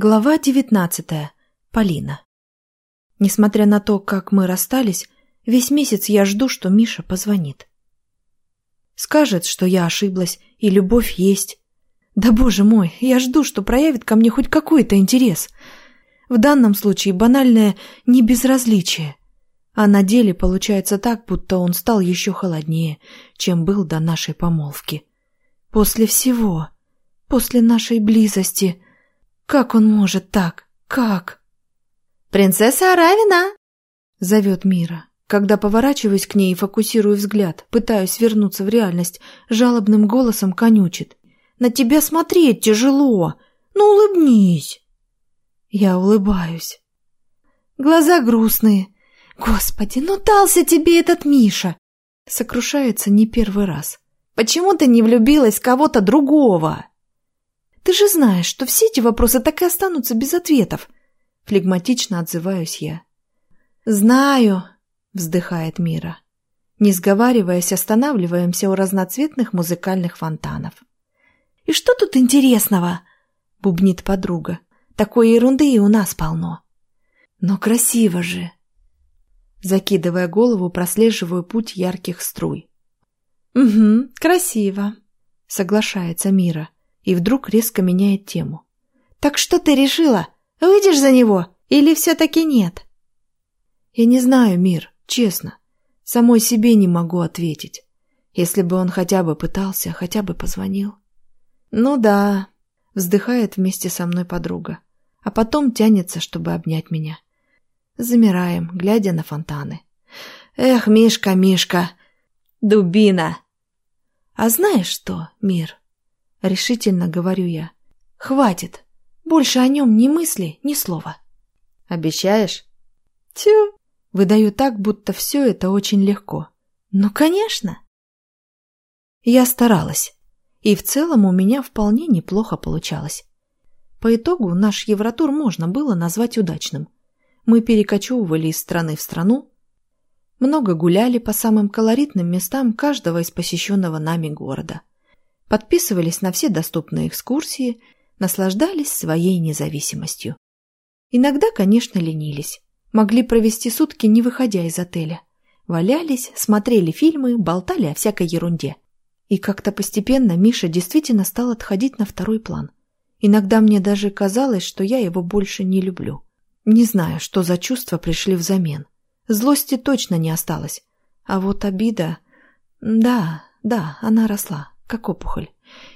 Глава девятнадцатая. Полина. Несмотря на то, как мы расстались, весь месяц я жду, что Миша позвонит. Скажет, что я ошиблась и любовь есть. Да боже мой, я жду, что проявит ко мне хоть какой-то интерес. В данном случае банальное небезразличие. А на деле получается так, будто он стал еще холоднее, чем был до нашей помолвки. После всего, после нашей близости – как он может так? Как? «Принцесса Аравина!» — зовет Мира. Когда поворачиваюсь к ней и фокусирую взгляд, пытаюсь вернуться в реальность, жалобным голосом конючит. «На тебя смотреть тяжело! Ну, улыбнись!» Я улыбаюсь. Глаза грустные. «Господи, ну дался тебе этот Миша!» Сокрушается не первый раз. «Почему ты не влюбилась в кого-то другого?» Ты же знаешь, что все эти вопросы так и останутся без ответов. Флегматично отзываюсь я. Знаю, вздыхает Мира. Не сговариваясь, останавливаемся у разноцветных музыкальных фонтанов. «И что тут интересного?» — бубнит подруга. «Такой ерунды и у нас полно». «Но красиво же!» Закидывая голову, прослеживаю путь ярких струй. «Угу, красиво», — соглашается Мира и вдруг резко меняет тему. «Так что ты решила? Выйдешь за него? Или все-таки нет?» «Я не знаю, Мир, честно. Самой себе не могу ответить. Если бы он хотя бы пытался, хотя бы позвонил». «Ну да», — вздыхает вместе со мной подруга, а потом тянется, чтобы обнять меня. Замираем, глядя на фонтаны. «Эх, Мишка, Мишка! Дубина!» «А знаешь что, Мир?» — решительно говорю я. «Хватит! Больше о нем ни мысли, ни слова». «Обещаешь?» «Тю!» — выдаю так, будто все это очень легко. «Ну, конечно!» Я старалась, и в целом у меня вполне неплохо получалось. По итогу наш Евротур можно было назвать удачным. Мы перекочевывали из страны в страну, много гуляли по самым колоритным местам каждого из посещенного нами города подписывались на все доступные экскурсии, наслаждались своей независимостью. Иногда, конечно, ленились. Могли провести сутки, не выходя из отеля. Валялись, смотрели фильмы, болтали о всякой ерунде. И как-то постепенно Миша действительно стал отходить на второй план. Иногда мне даже казалось, что я его больше не люблю. Не знаю, что за чувства пришли взамен. Злости точно не осталось. А вот обида... Да, да, она росла как опухоль,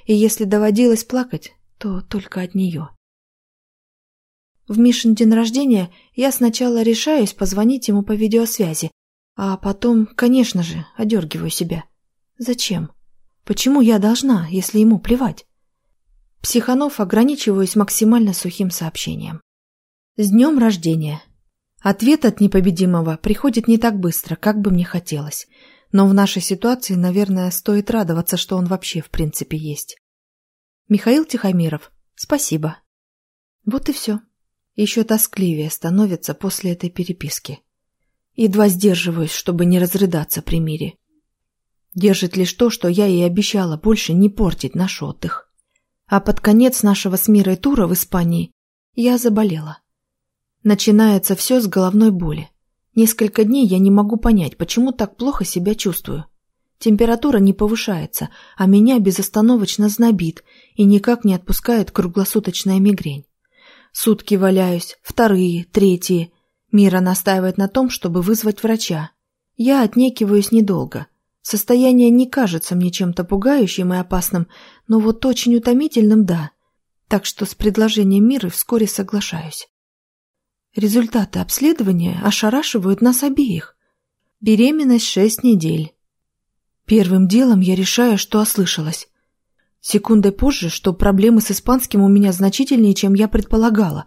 и если доводилось плакать, то только от нее. В Мишин день рождения я сначала решаюсь позвонить ему по видеосвязи, а потом, конечно же, одергиваю себя. Зачем? Почему я должна, если ему плевать? Психанов ограничиваюсь максимально сухим сообщением. С днем рождения! Ответ от непобедимого приходит не так быстро, как бы мне хотелось – но в нашей ситуации, наверное, стоит радоваться, что он вообще в принципе есть. Михаил Тихомиров, спасибо. Вот и все. Еще тоскливее становится после этой переписки. Едва сдерживаюсь, чтобы не разрыдаться при мире. Держит лишь то, что я ей обещала больше не портить наш отдых. А под конец нашего с Мирой тура в Испании я заболела. Начинается все с головной боли. Несколько дней я не могу понять, почему так плохо себя чувствую. Температура не повышается, а меня безостановочно знобит и никак не отпускает круглосуточная мигрень. Сутки валяюсь, вторые, третьи. Мира настаивает на том, чтобы вызвать врача. Я отнекиваюсь недолго. Состояние не кажется мне чем-то пугающим и опасным, но вот очень утомительным – да. Так что с предложением Миры вскоре соглашаюсь. Результаты обследования ошарашивают нас обеих. Беременность шесть недель. Первым делом я решаю, что ослышалась. Секундой позже, что проблемы с испанским у меня значительнее, чем я предполагала.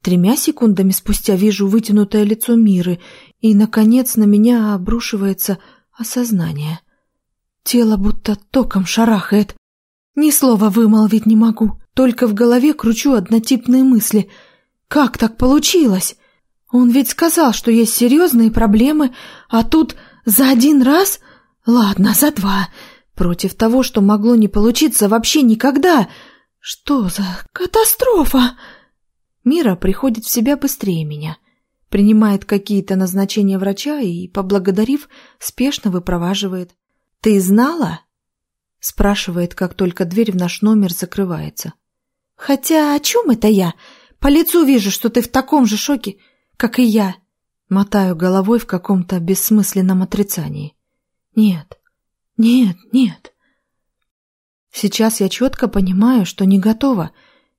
Тремя секундами спустя вижу вытянутое лицо Миры, и, наконец, на меня обрушивается осознание. Тело будто током шарахает. Ни слова вымолвить не могу, только в голове кручу однотипные мысли — как так получилось? Он ведь сказал, что есть серьезные проблемы, а тут за один раз? Ладно, за два. Против того, что могло не получиться вообще никогда. Что за катастрофа? Мира приходит в себя быстрее меня, принимает какие-то назначения врача и, поблагодарив, спешно выпроваживает. «Ты знала?» — спрашивает, как только дверь в наш номер закрывается. «Хотя о чем это я? По лицу вижу, что ты в таком же шоке, как и я». Мотаю головой в каком-то бессмысленном отрицании. «Нет, нет, нет». Сейчас я четко понимаю, что не готова.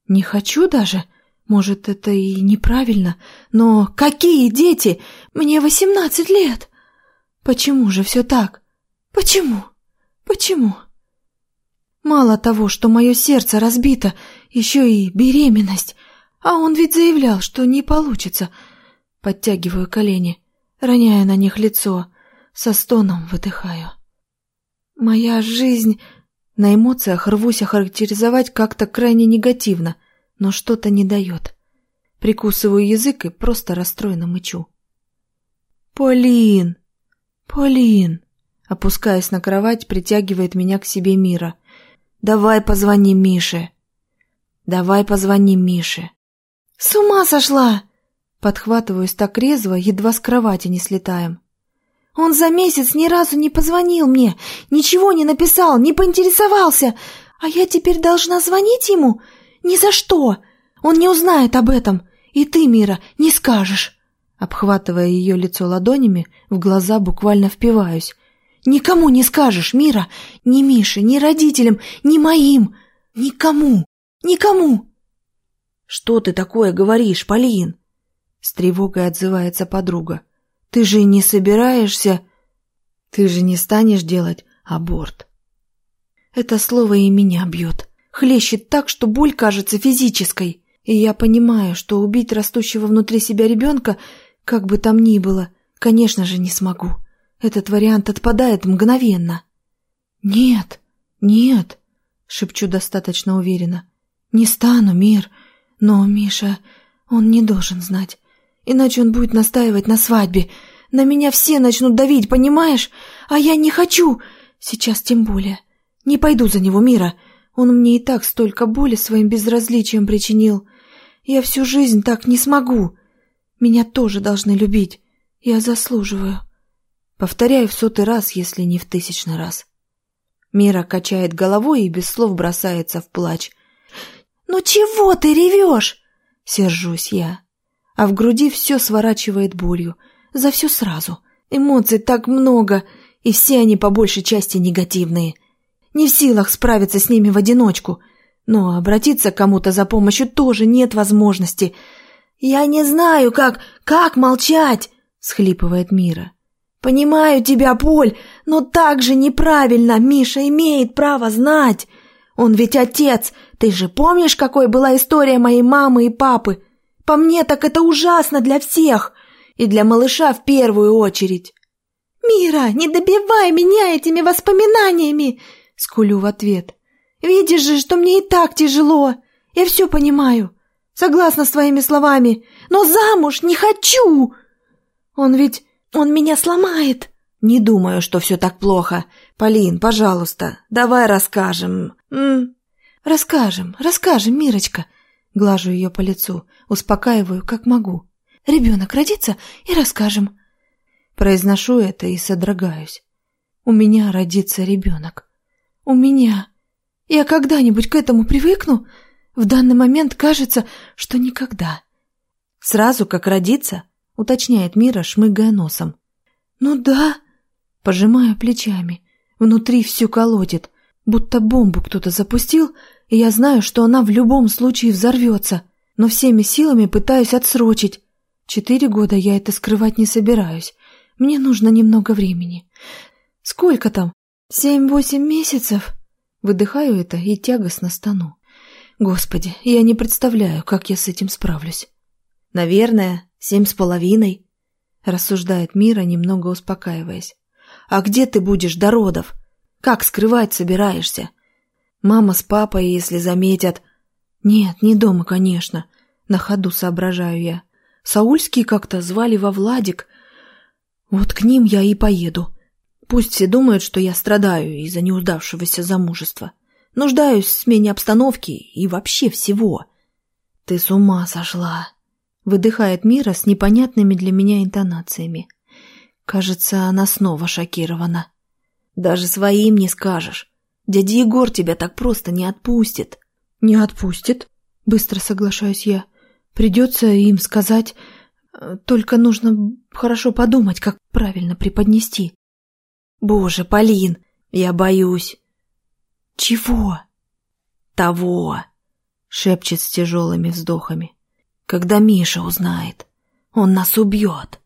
Не хочу даже. Может, это и неправильно. Но какие дети? Мне восемнадцать лет. Почему же все так? Почему? Почему? Мало того, что мое сердце разбито, еще и беременность. А он ведь заявлял, что не получится. Подтягиваю колени, роняя на них лицо, со стоном выдыхаю. Моя жизнь... На эмоциях рвусь охарактеризовать как-то крайне негативно, но что-то не дает. Прикусываю язык и просто расстроенно мычу. «Полин! Полин!» Опускаясь на кровать, притягивает меня к себе Мира. «Давай позвони Мише!» «Давай позвони Мише!» «С ума сошла!» Подхватываюсь так резво, едва с кровати не слетаем. «Он за месяц ни разу не позвонил мне, ничего не написал, не поинтересовался, а я теперь должна звонить ему? Ни за что! Он не узнает об этом, и ты, Мира, не скажешь!» Обхватывая ее лицо ладонями, в глаза буквально впиваюсь. Никому не скажешь, Мира, ни Мише, ни родителям, ни моим, никому, никому. Что ты такое говоришь, Полин? С тревогой отзывается подруга. Ты же не собираешься... Ты же не станешь делать аборт. Это слово и меня бьет. Хлещет так, что боль кажется физической. И я понимаю, что убить растущего внутри себя ребенка, как бы там ни было, конечно же, не смогу. Этот вариант отпадает мгновенно. «Нет, нет», — шепчу достаточно уверенно. «Не стану, мир. Но, Миша, он не должен знать. Иначе он будет настаивать на свадьбе. На меня все начнут давить, понимаешь? А я не хочу. Сейчас тем более. Не пойду за него, Мира. Он мне и так столько боли своим безразличием причинил. Я всю жизнь так не смогу. Меня тоже должны любить. Я заслуживаю». Повторяю в сотый раз, если не в тысячный раз. Мира качает головой и без слов бросается в плач. «Ну чего ты ревешь?» — сержусь я. А в груди все сворачивает болью. За все сразу. Эмоций так много, и все они по большей части негативные. Не в силах справиться с ними в одиночку. Но обратиться к кому-то за помощью тоже нет возможности. «Я не знаю, как... как молчать!» — схлипывает Мира. «Понимаю тебя, Поль, но так же неправильно. Миша имеет право знать. Он ведь отец. Ты же помнишь, какой была история моей мамы и папы? По мне так это ужасно для всех. И для малыша в первую очередь». «Мира, не добивай меня этими воспоминаниями!» Скулю в ответ. «Видишь же, что мне и так тяжело. Я все понимаю. Согласна с твоими словами. Но замуж не хочу!» «Он ведь он меня сломает!» «Не думаю, что все так плохо. Полин, пожалуйста, давай расскажем». М? «Расскажем, расскажем, Мирочка!» Глажу ее по лицу, успокаиваю, как могу. «Ребенок родится и расскажем». Произношу это и содрогаюсь. «У меня родится ребенок. У меня. Я когда-нибудь к этому привыкну? В данный момент кажется, что никогда». «Сразу как родится?» — уточняет Мира, шмыгая носом. «Ну да», — пожимаю плечами. Внутри все колотит, будто бомбу кто-то запустил, и я знаю, что она в любом случае взорвется, но всеми силами пытаюсь отсрочить. Четыре года я это скрывать не собираюсь. Мне нужно немного времени. Сколько там? Семь-восемь месяцев? Выдыхаю это и тягостно стану. Господи, я не представляю, как я с этим справлюсь. Наверное, Семь с половиной, рассуждает Мира, немного успокаиваясь. А где ты будешь до родов? Как скрывать собираешься? Мама с папой, если заметят. Нет, не дома, конечно. На ходу соображаю я. Саульские как-то звали во Владик. Вот к ним я и поеду. Пусть все думают, что я страдаю из-за неудавшегося замужества. Нуждаюсь в смене обстановки и вообще всего. Ты с ума сошла!» Выдыхает Мира с непонятными для меня интонациями. Кажется, она снова шокирована. «Даже своим не скажешь. Дядя Егор тебя так просто не отпустит». «Не отпустит?» Быстро соглашаюсь я. «Придется им сказать. Только нужно хорошо подумать, как правильно преподнести». «Боже, Полин, я боюсь». «Чего?» «Того», — шепчет с тяжелыми вздохами. «Когда Миша узнает, он нас убьет».